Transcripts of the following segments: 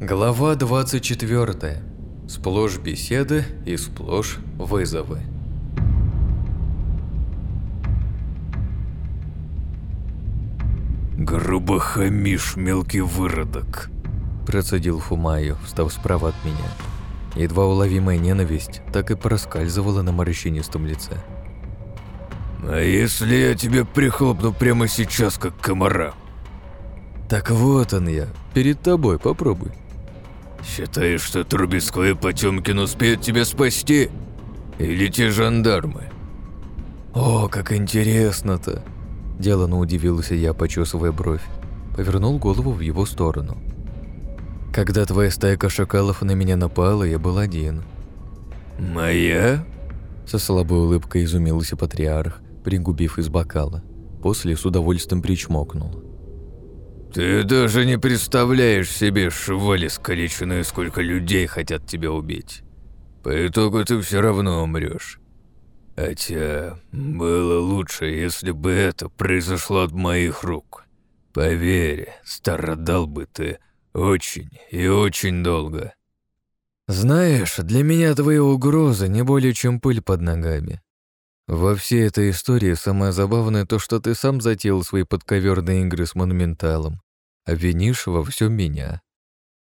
Глава 24. Сплошь беседы и сплошь вызовы. «Грубо хамишь, мелкий выродок», – процедил Фумаю, встав справа от меня. Едва уловимая ненависть так и проскальзывала на морщинистом лице. «А если я тебя прихлопну прямо сейчас, как комара?» «Так вот он я, перед тобой, попробуй». «Считаешь, что Трубецкой и Потемкин успеют тебя спасти? Или те жандармы?» «О, как интересно-то!» Делано удивился я, почесывая бровь. Повернул голову в его сторону. «Когда твоя стайка шакалов на меня напала, я был один». «Моя?» Со слабой улыбкой изумился патриарх, пригубив из бокала. После с удовольствием причмокнул. «Ты даже не представляешь себе, швали скалеченные, сколько людей хотят тебя убить. По итогу ты все равно умрешь. Хотя было лучше, если бы это произошло от моих рук. Поверь, страдал бы ты очень и очень долго. Знаешь, для меня твои угрозы не более чем пыль под ногами. Во всей этой истории самое забавное то, что ты сам затеял свои подковерные игры с монументалом, а винишь во всем меня.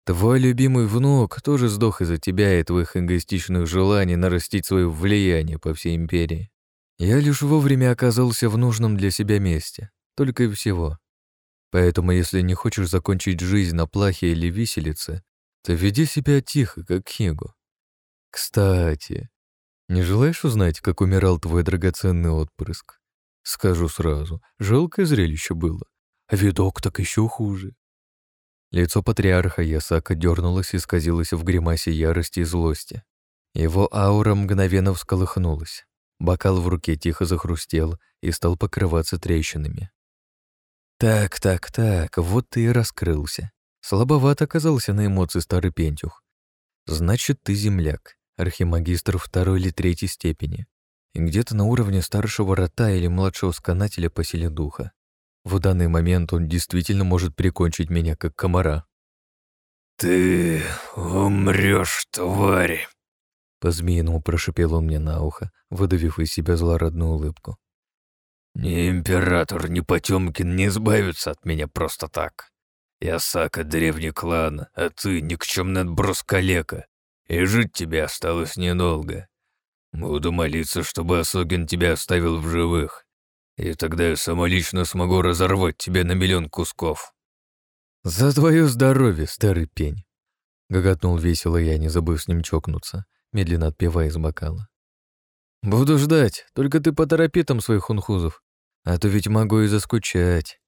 Твой любимый внук тоже сдох из-за тебя и твоих эгоистичных желаний нарастить свое влияние по всей империи. Я лишь вовремя оказался в нужном для себя месте, только и всего. Поэтому, если не хочешь закончить жизнь на плахе или виселице, то веди себя тихо, как Хигу. Кстати, не желаешь узнать, как умирал твой драгоценный отпрыск? Скажу сразу, жалкое зрелище было, видок так еще хуже. Лицо патриарха Ясака дернулось и исказилось в гримасе ярости и злости. Его аура мгновенно всколыхнулась. Бокал в руке тихо захрустел и стал покрываться трещинами. Так, так, так, вот ты и раскрылся. Слабовато оказался на эмоции старый пентюх. Значит, ты земляк, архимагистр второй или третьей степени, и где-то на уровне старшего рота или младшего сканателя по силе духа. В данный момент он действительно может прикончить меня, как комара. «Ты умрешь, тварь!» По-змеиному прошипел он мне на ухо, выдавив из себя злорадную улыбку. «Ни император, ни Потемкин не избавятся от меня просто так. Я Сака, древний клан, а ты никчемный отброс калека, и жить тебе осталось недолго. Буду молиться, чтобы Осогин тебя оставил в живых, и тогда я самолично смогу разорвать тебя на миллион кусков». «За твое здоровье, старый пень!» — гоготнул весело я, не забыв с ним чокнуться, медленно отпивая из бокала. «Буду ждать, только ты поторопи там своих хунхузов, а то ведь могу и заскучать».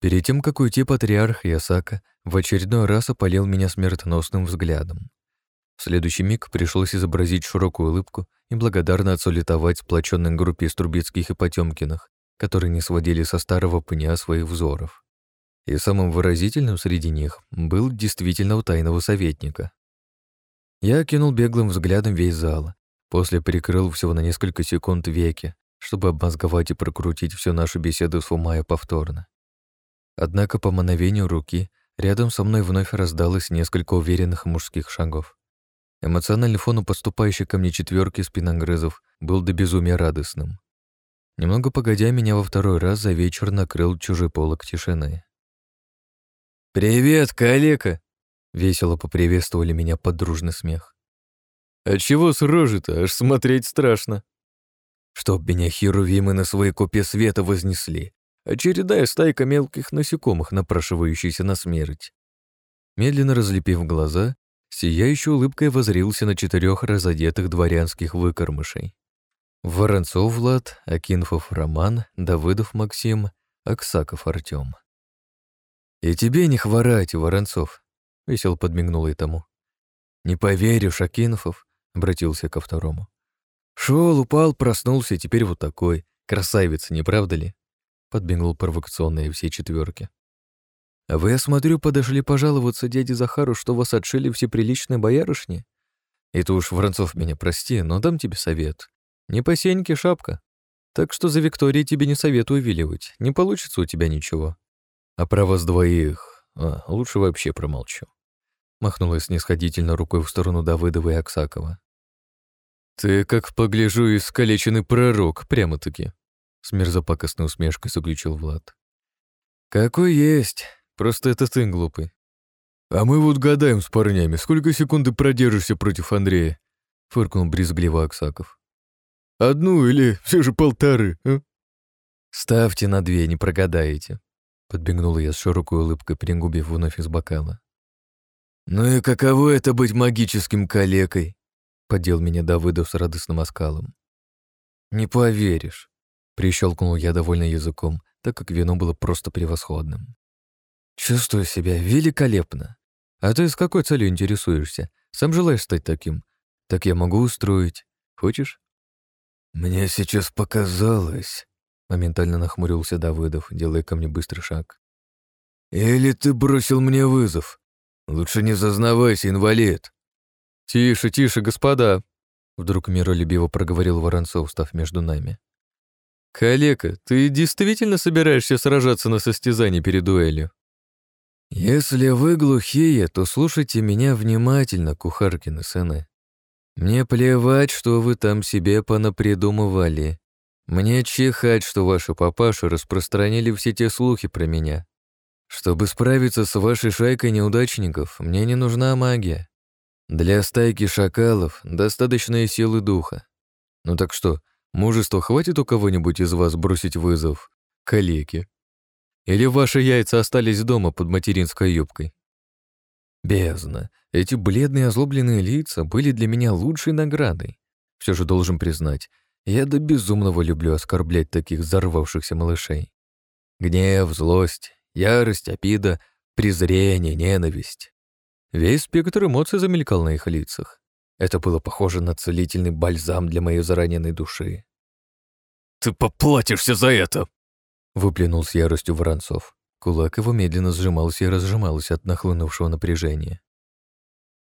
Перед тем, как уйти патриарх Ясака, в очередной раз опалил меня смертоносным взглядом. В следующий миг пришлось изобразить широкую улыбку и благодарно отсулетовать сплоченной группе из Трубецких и Потемкиных, которые не сводили со старого пня своих взоров. И самым выразительным среди них был действительно у тайного советника. Я кинул беглым взглядом весь зал, после прикрыл всего на несколько секунд веки, чтобы обмозговать и прокрутить всю нашу беседу с Фумая повторно. Однако по мановению руки рядом со мной вновь раздалось несколько уверенных мужских шагов. Эмоциональный фон у поступающей ко мне четверки спиногрызов был до безумия радостным. Немного погодя, меня во второй раз за вечер накрыл чужой полок тишины. «Привет, калека!» — весело поприветствовали меня под дружный смех. «А чего с рожи-то? Аж смотреть страшно!» Чтоб меня херувимы на своей копе света вознесли, очередная стайка мелких насекомых, напрашивающихся на смерть. Медленно разлепив глаза, Сияющей улыбкой возрился на четырех разодетых дворянских выкормышей. Воронцов Влад, Акинфов Роман, Давыдов Максим, Аксаков Артем. «И тебе не хворать, Воронцов», — весел подмигнул и тому. «Не поверишь, Акинфов», — обратился ко второму. «Шел, упал, проснулся, и теперь вот такой. Красавица, не правда ли?» — подмигнул провокационные все четверки. А вы, я смотрю, подошли пожаловаться дяде Захару, что вас отшили все приличные боярышни? Это уж, Воронцов, меня прости, но дам тебе совет. Не по сеньке шапка. Так что за Викторией тебе не советую увиливать, не получится у тебя ничего. А про вас двоих... А, лучше вообще промолчу. махнула снисходительно рукой в сторону Давыдова и Аксакова. «Ты, как погляжу, искалеченный пророк, прямо-таки», — с мерзопакостной усмешкой заключил Влад. «Какой есть, просто это ты глупый». «А мы вот гадаем с парнями, сколько секунд ты продержишься против Андрея?» — фыркнул брезгливо Аксаков. «Одну или все же полторы, а?» «Ставьте на две, не прогадаете», — подбегнула я с широкой улыбкой, пригубив вновь из бокала. «Ну и каково это быть магическим калекой?» Подел меня Давыдов с радостным оскалом. «Не поверишь», — прищелкнул я довольно языком, так как вино было просто превосходным. «Чувствую себя великолепно. А ты с какой целью интересуешься? Сам желаешь стать таким? Так я могу устроить. Хочешь?» «Мне сейчас показалось», — моментально нахмурился Давыдов, делая ко мне быстрый шаг. «Или ты бросил мне вызов? Лучше не зазнавайся, инвалид!» «Тише, тише, господа!» Вдруг миролюбиво проговорил Воронцов, став между нами. «Калека, ты действительно собираешься сражаться на состязании перед дуэлью?» «Если вы глухие, то слушайте меня внимательно, кухаркины сыны. Мне плевать, что вы там себе понапридумывали. Мне чихать, что ваши папаши распространили все те слухи про меня. Чтобы справиться с вашей шайкой неудачников, мне не нужна магия. Для стайки шакалов достаточно силы духа. Ну так что, мужества хватит у кого-нибудь из вас бросить вызов калеке? Или ваши яйца остались дома под материнской юбкой? Бездна. Эти бледные озлобленные лица были для меня лучшей наградой. Все же должен признать, я до безумного люблю оскорблять таких взорвавшихся малышей. Гнев, злость, ярость, обида, презрение, ненависть. Весь спектр эмоций замелькал на их лицах. Это было похоже на целительный бальзам для моей зараненной души. «Ты поплатишься за это!» Выплюнул с яростью Воронцов. Кулак его медленно сжимался и разжимался от нахлынувшего напряжения.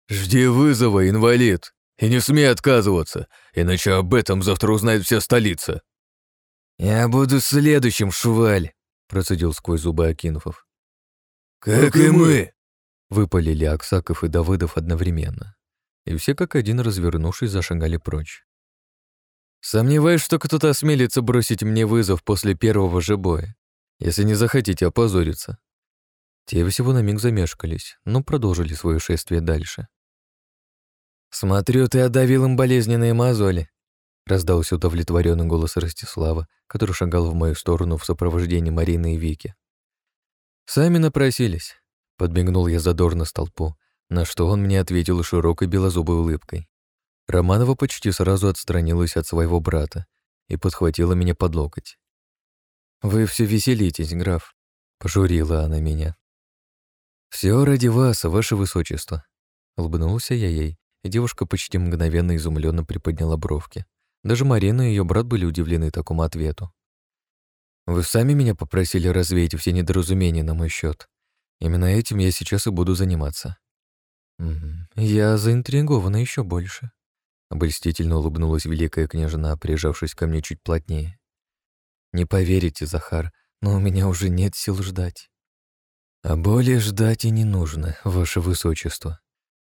«Жди вызова, инвалид, и не смей отказываться, иначе об этом завтра узнает вся столица». «Я буду следующим, шваль», — процедил сквозь зубы Акинфов. «Как и мы», Выпалили Аксаков и Давыдов одновременно. И все как один, развернувшись, зашагали прочь. «Сомневаюсь, что кто-то осмелится бросить мне вызов после первого же боя, если не захотите опозориться». Те всего на миг замешкались, но продолжили свое шествие дальше. «Смотрю, ты отдавил им болезненные мозоли», — раздался удовлетворенный голос Ростислава, который шагал в мою сторону в сопровождении Марины и Вики. «Сами напросились. Подмигнул я задорно столпу, на что он мне ответил широкой белозубой улыбкой. Романова почти сразу отстранилась от своего брата и подхватила меня под локоть. «Вы все веселитесь, граф», — пожурила она меня. «Все ради вас, ваше высочество», — улыбнулся я ей, и девушка почти мгновенно изумленно приподняла бровки. Даже Марина и ее брат были удивлены такому ответу. «Вы сами меня попросили развеять все недоразумения на мой счет. Именно этим я сейчас и буду заниматься. Я заинтригована еще больше. Обольстительно улыбнулась великая княжна, прижавшись ко мне чуть плотнее. Не поверите, Захар, но у меня уже нет сил ждать. А более ждать и не нужно, ваше высочество.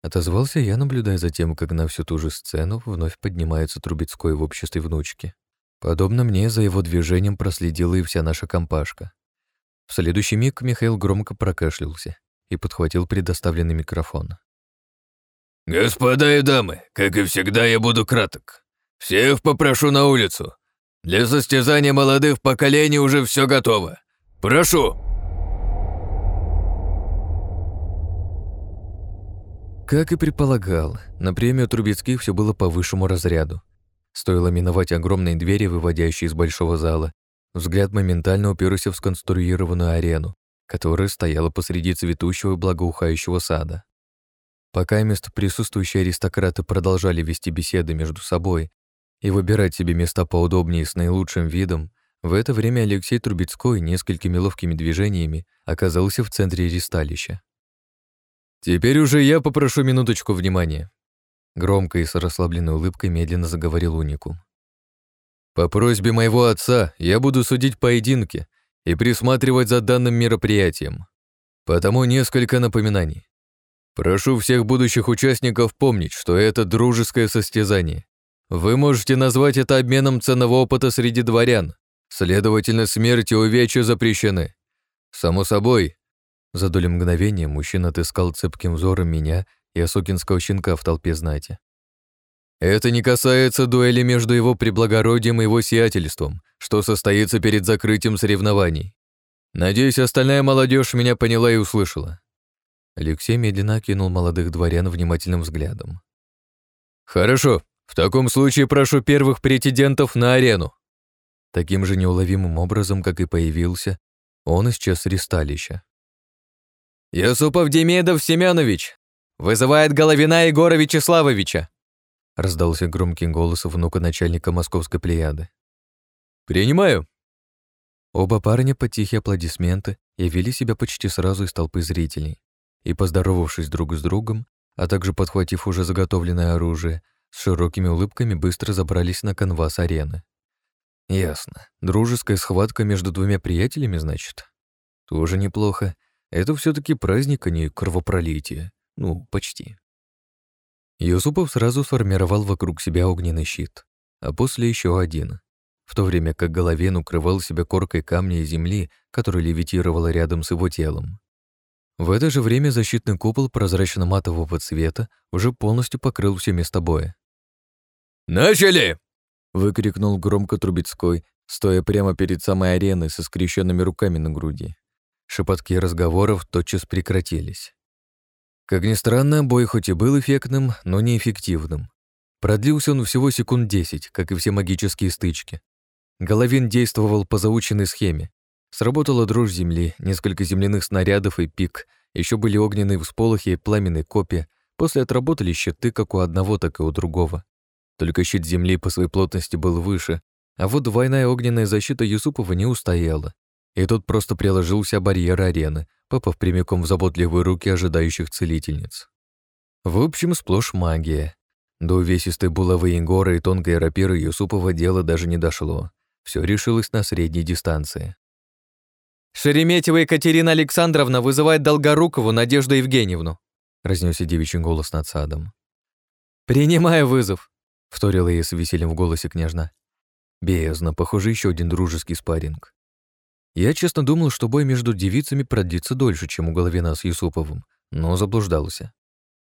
Отозвался я, наблюдая за тем, как на всю ту же сцену вновь поднимается Трубецкой в обществе внучки. Подобно мне, за его движением проследила и вся наша компашка. В следующий миг Михаил громко прокашлялся и подхватил предоставленный микрофон. «Господа и дамы, как и всегда, я буду краток. Всех попрошу на улицу. Для состязания молодых поколений уже все готово. Прошу!» Как и предполагал, на премию Трубецких все было по высшему разряду. Стоило миновать огромные двери, выводящие из большого зала, Взгляд моментально уперся в сконструированную арену, которая стояла посреди цветущего и благоухающего сада. Пока мест присутствующие аристократы продолжали вести беседы между собой и выбирать себе места поудобнее с наилучшим видом, в это время Алексей Трубецкой несколькими ловкими движениями оказался в центре ристалища. «Теперь уже я попрошу минуточку внимания», Громко и с расслабленной улыбкой медленно заговорил уникум. По просьбе моего отца я буду судить поединки и присматривать за данным мероприятием. Потому несколько напоминаний. Прошу всех будущих участников помнить, что это дружеское состязание. Вы можете назвать это обменом ценного опыта среди дворян. Следовательно, смерть и увечья запрещены. Само собой, за долю мгновения мужчина отыскал цепким взором меня и осокинского щенка в толпе знати. Это не касается дуэли между его преблагородием и его сиятельством, что состоится перед закрытием соревнований. Надеюсь, остальная молодежь меня поняла и услышала. Алексей медленно кинул молодых дворян внимательным взглядом. «Хорошо, в таком случае прошу первых претендентов на арену». Таким же неуловимым образом, как и появился, он исчез с ристалища. «Юсупов Демидов Семенович! Вызывает Головина Егора Вячеславовича!» раздался громкий голос внука начальника московской плеяды. «Принимаю!» Оба парня под тихие аплодисменты явили себя почти сразу из толпы зрителей и, поздоровавшись друг с другом, а также подхватив уже заготовленное оружие, с широкими улыбками быстро забрались на канвас арены. Ясно. Дружеская схватка между двумя приятелями, значит? Тоже неплохо. Это все таки праздник, а не кровопролитие. Ну, почти. Юсупов сразу сформировал вокруг себя огненный щит, а после еще один, в то время как Головен укрывал себя коркой камня и земли, которая левитировала рядом с его телом. В это же время защитный купол прозрачно-матового цвета уже полностью покрыл все места боя. «Начали!» — выкрикнул громко Трубецкой, стоя прямо перед самой ареной со скрещенными руками на груди. Шепотки разговоров тотчас прекратились. Как ни странно, бой хоть и был эффектным, но неэффективным. Продлился он всего секунд десять, как и все магические стычки. Головин действовал по заученной схеме. Сработала дрожь земли, несколько земляных снарядов и пик, еще были огненные всполохи и пламенные копья, после отработали щиты как у одного, так и у другого. Только щит земли по своей плотности был выше, а вот двойная огненная защита Юсупова не устояла, и тут просто приложился барьер арены, попав прямиком в заботливые руки ожидающих целительниц. В общем, сплошь магия. До увесистой булавы Ингора и тонкой рапиры Юсупова дело даже не дошло. Все решилось на средней дистанции. «Шереметьева Екатерина Александровна вызывает Долгорукову Надежду Евгеньевну», разнесся девичий голос над садом. «Принимаю вызов», — вторила ей с весельем в голосе княжна. Бездна, похоже, еще один дружеский спарринг. Я честно думал, что бой между девицами продлится дольше, чем у Головина с Юсуповым, но заблуждался.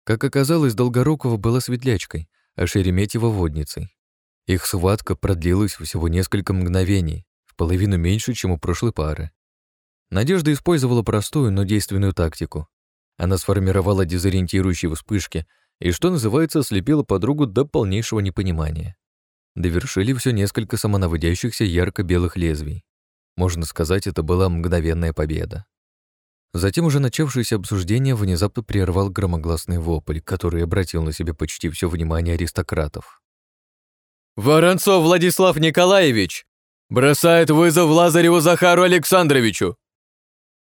Как оказалось, Долгорукова была светлячкой, а Шереметьева — водницей. Их схватка продлилась всего несколько мгновений, в половину меньше, чем у прошлой пары. Надежда использовала простую, но действенную тактику. Она сформировала дезориентирующие вспышки и, что называется, ослепила подругу до полнейшего непонимания. Довершили все несколько самонаводящихся ярко-белых лезвий. Можно сказать, это была мгновенная победа. Затем уже начавшееся обсуждение внезапно прервал громогласный вопль, который обратил на себя почти все внимание аристократов. «Воронцов Владислав Николаевич бросает вызов Лазареву Захару Александровичу!»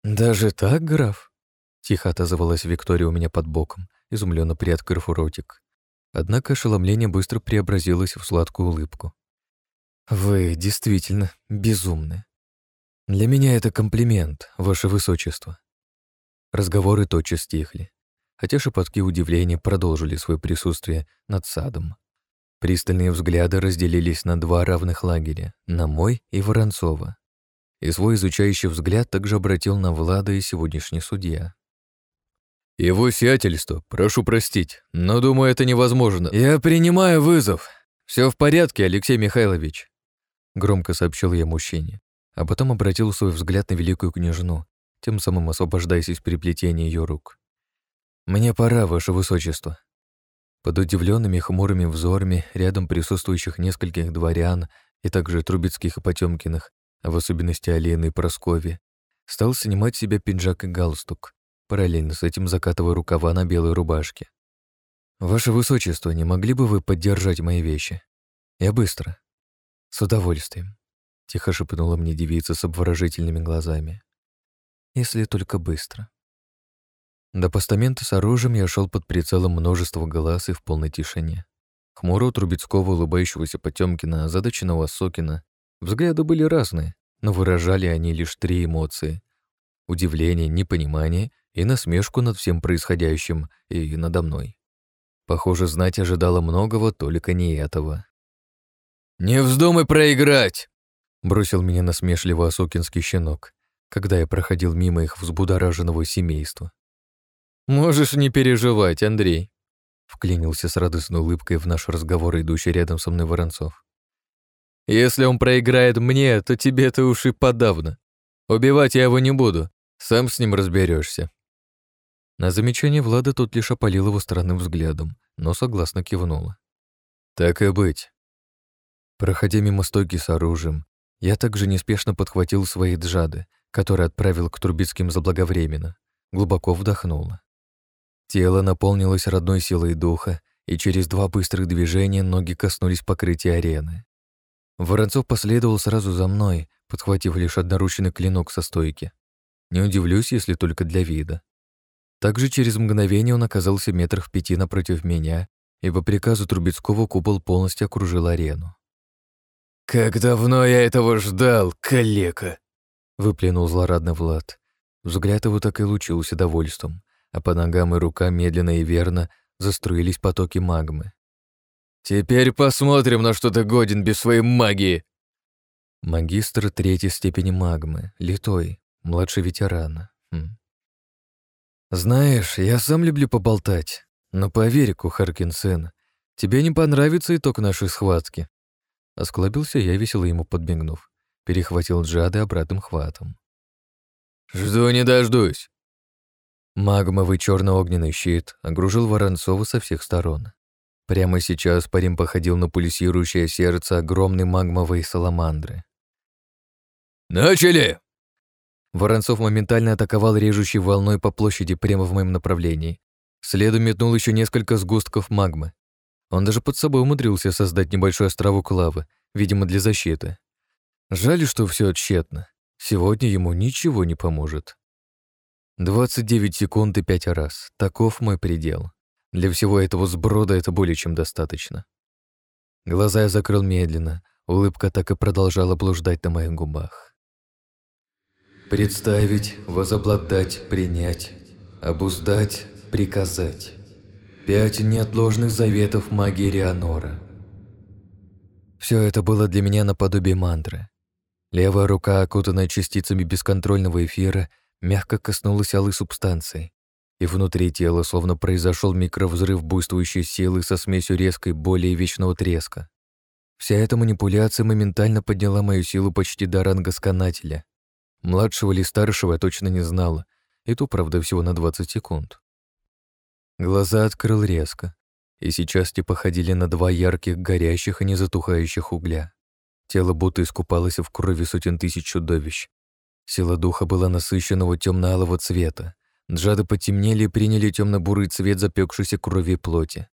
«Даже так, граф?» — тихо отозвалась Виктория у меня под боком, изумленно приоткрыв ротик. Однако ошеломление быстро преобразилось в сладкую улыбку. «Вы действительно безумны. Для меня это комплимент, ваше высочество. Разговоры тотчас стихли, хотя шепотки удивления продолжили свое присутствие над садом. Пристальные взгляды разделились на два равных лагеря, на мой и Воронцова. И свой изучающий взгляд также обратил на Влада и сегодняшний судья. «Его сиятельство, прошу простить, но думаю, это невозможно. Я принимаю вызов. Все в порядке, Алексей Михайлович», — громко сообщил я мужчине а потом обратил свой взгляд на великую княжну, тем самым освобождаясь из переплетения ее рук. «Мне пора, ваше высочество». Под удивленными хмурыми взорами рядом присутствующих нескольких дворян и также Трубецких и Потемкиных, а в особенности Алины и Проскови, стал снимать себе пиджак и галстук, параллельно с этим закатывая рукава на белой рубашке. «Ваше высочество, не могли бы вы поддержать мои вещи? Я быстро. С удовольствием». — тихо шепнула мне девица с обворожительными глазами. «Если только быстро». До постамента с оружием я шел под прицелом множества глаз и в полной тишине. Хмуро Трубецкого, улыбающегося Потёмкина, озадаченного Сокина. Взгляды были разные, но выражали они лишь три эмоции — удивление, непонимание и насмешку над всем происходящим и надо мной. Похоже, знать ожидала многого, только не этого. «Не вздумай проиграть!» — бросил меня насмешливо осокинский щенок, когда я проходил мимо их взбудораженного семейства. «Можешь не переживать, Андрей», — вклинился с радостной улыбкой в наш разговор, идущий рядом со мной Воронцов. «Если он проиграет мне, то тебе-то уж и подавно. Убивать я его не буду, сам с ним разберешься. На замечание Влада тут лишь опалил его странным взглядом, но согласно кивнула. «Так и быть». Проходя мимо стойки с оружием, я также неспешно подхватил свои джады, которые отправил к Трубецким заблаговременно, глубоко вдохнула. Тело наполнилось родной силой духа, и через два быстрых движения ноги коснулись покрытия арены. Воронцов последовал сразу за мной, подхватив лишь одноручный клинок со стойки. Не удивлюсь, если только для вида. Также через мгновение он оказался метрах в пяти напротив меня, и по приказу Трубецкого купол полностью окружил арену. «Как давно я этого ждал, калека!» — выплюнул злорадно Влад. Взгляд его так и лучился довольством а по ногам и рукам медленно и верно заструились потоки магмы. «Теперь посмотрим, на что ты годен без своей магии!» Магистр третьей степени магмы, литой, младший ветерана. Хм. «Знаешь, я сам люблю поболтать, но поверь, Кухаркин сын, тебе не понравится итог нашей схватки». Осклабился я, весело ему подмигнув. Перехватил Джады обратным хватом. «Жду не дождусь. Магмовый черно-огненный щит огружил Воронцова со всех сторон. Прямо сейчас парень походил на пульсирующее сердце огромной магмовой саламандры. «Начали!» Воронцов моментально атаковал режущей волной по площади прямо в моем направлении. Следом метнул еще несколько сгустков магмы. Он даже под собой умудрился создать небольшой островок лавы, видимо, для защиты. Жаль, что все тщетно. Сегодня ему ничего не поможет. 29 секунд и 5 раз. Таков мой предел. Для всего этого сброда это более чем достаточно. Глаза я закрыл медленно, улыбка так и продолжала блуждать на моих губах. Представить, возобладать, принять, обуздать, приказать. Пять неотложных заветов магии Рианора. Все это было для меня наподобие мантры. Левая рука, окутанная частицами бесконтрольного эфира, мягко коснулась алой субстанции, и внутри тела словно произошел микровзрыв буйствующей силы со смесью резкой боли и вечного треска. Вся эта манипуляция моментально подняла мою силу почти до ранга сканателя. Младшего или старшего я точно не знала, и то, правда, всего на 20 секунд. Глаза открыл резко, и сейчас те походили на два ярких, горящих и незатухающих угля. Тело будто искупалось в крови сотен тысяч чудовищ, Сила духа была насыщенного темно-алого цвета. Джады потемнели и приняли темно-бурый цвет запекшейся крови и плоти.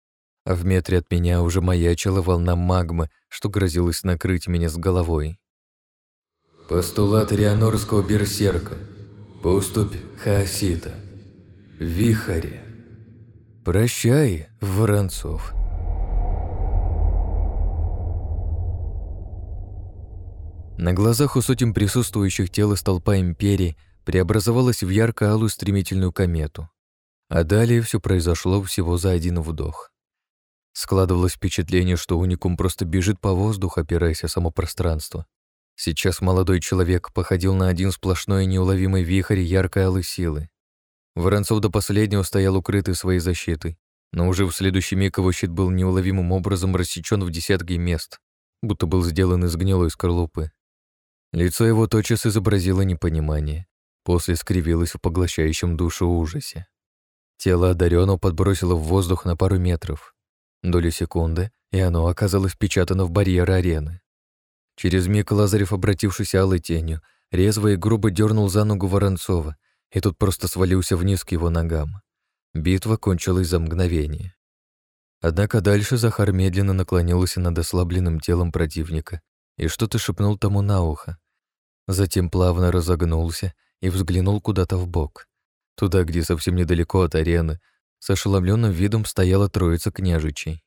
А в метре от меня уже маячила волна магмы, что грозилась накрыть меня с головой. Постулат Рианорского берсерка. Поступь Хаосита. Вихаре. Прощай, Воронцов. На глазах у сотен присутствующих тел из толпа Империи преобразовалась в ярко-алую стремительную комету. А далее все произошло всего за один вдох. Складывалось впечатление, что уникум просто бежит по воздуху, опираясь о само пространство. Сейчас молодой человек походил на один сплошной неуловимый вихрь яркой алой силы. Воронцов до последнего стоял укрытый своей защитой, но уже в следующий миг его щит был неуловимым образом рассечен в десятки мест, будто был сделан из гнилой скорлупы. Лицо его тотчас изобразило непонимание, после скривилось в поглощающем душу ужасе. Тело одаренного подбросило в воздух на пару метров. Доли секунды, и оно оказалось впечатано в барьер арены. Через миг Лазарев, обратившись алой тенью, резво и грубо дернул за ногу Воронцова, и тут просто свалился вниз к его ногам. Битва кончилась за мгновение. Однако дальше Захар медленно наклонился над ослабленным телом противника и что-то шепнул тому на ухо. Затем плавно разогнулся и взглянул куда-то в бок, туда, где совсем недалеко от арены, с ошеломленным видом стояла троица княжичей.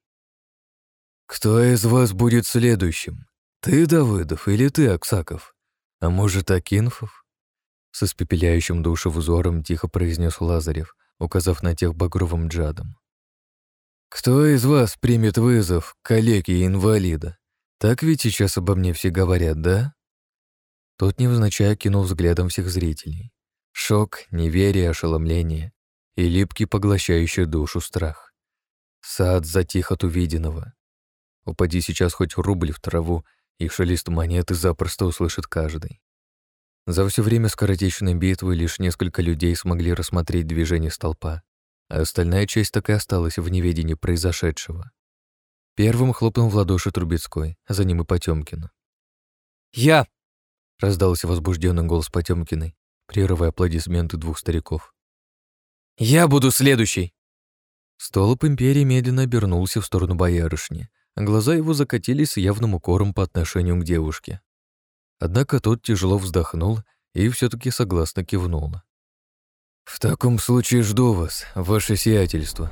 «Кто из вас будет следующим? Ты, Давыдов, или ты, Аксаков? А может, Акинфов?» С испепеляющим душу взором тихо произнес Лазарев, указав на тех багровым джадом. «Кто из вас примет вызов коллеги и инвалида? Так ведь сейчас обо мне все говорят, да?» Тот невзначай кинул взглядом всех зрителей. Шок, неверие, ошеломление и липкий поглощающий душу страх. Сад затих от увиденного. Упади сейчас хоть рубль в траву, и шелест монеты запросто услышит каждый. За все время скоротечной битвы лишь несколько людей смогли рассмотреть движение столпа, а остальная часть так и осталась в неведении произошедшего. Первым хлопнул в ладоши Трубецкой, за ним и Потемкин. «Я!» — раздался возбужденный голос Потемкиной, прерывая аплодисменты двух стариков. «Я буду следующий!» Столб империи медленно обернулся в сторону боярышни, а глаза его закатились с явным укором по отношению к девушке. Однако тот тяжело вздохнул и все таки согласно кивнул. «В таком случае жду вас, ваше сиятельство»,